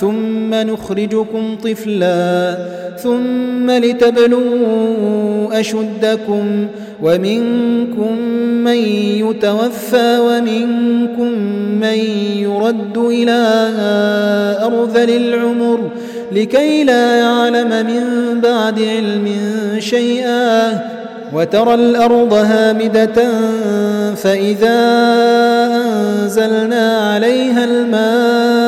ثم نخرجكم طفلا ثم لتبلوا أشدكم ومنكم من يتوفى ومنكم من يرد إلى أرذل العمر لكي لا يعلم من بعد علم شيئا وترى الأرض هامدة فإذا أنزلنا عليها الماء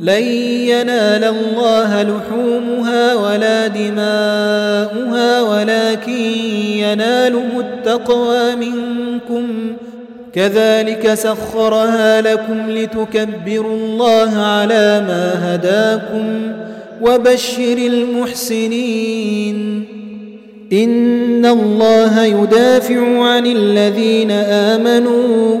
لن ينال الله لحومها ولا دماؤها ولكن يناله التقوى منكم. كذلك سخرها لكم لتكبروا الله على ما هداكم وبشر المحسنين. إن الله يدافع عن الذين آمنوا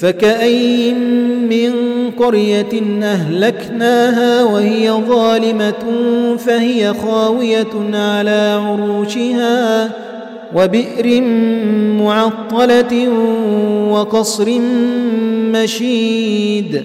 فكأي من قرية أهلكناها وهي ظالمة فهي خاوية على عروشها وبئر معطلة وقصر مشيد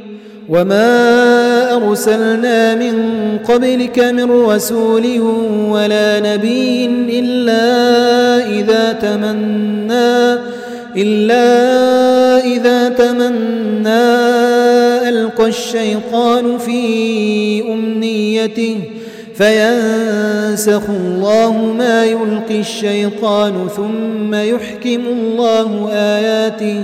وما أرسلنا من قبلك من رسول ولا نبي إلا إذا تمنى إلا إذا تمنى ألقى الشيطان في أمنيته فينسخ الله ما يلقي الشيطان ثم يحكم الله آياته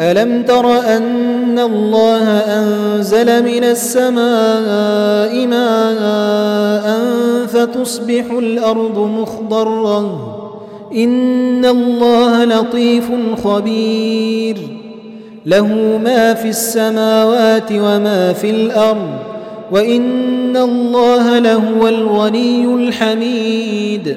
ألم تر أن الله أنزل من السماء ماء فتصبح الأرض مخضرة؟ إن الله لطيف خبير. له ما في السماوات وما في الأرض وإن الله لهو الغني الحميد.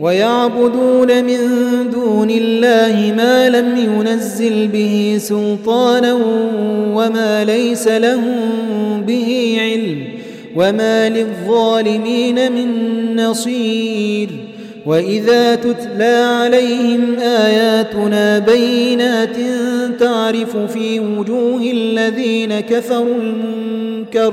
ويعبدون من دون الله ما لم ينزل به سلطانا وما ليس لهم به علم وما للظالمين من نصير وإذا تتلى عليهم آياتنا بينات تعرف في وجوه الذين كفروا المنكر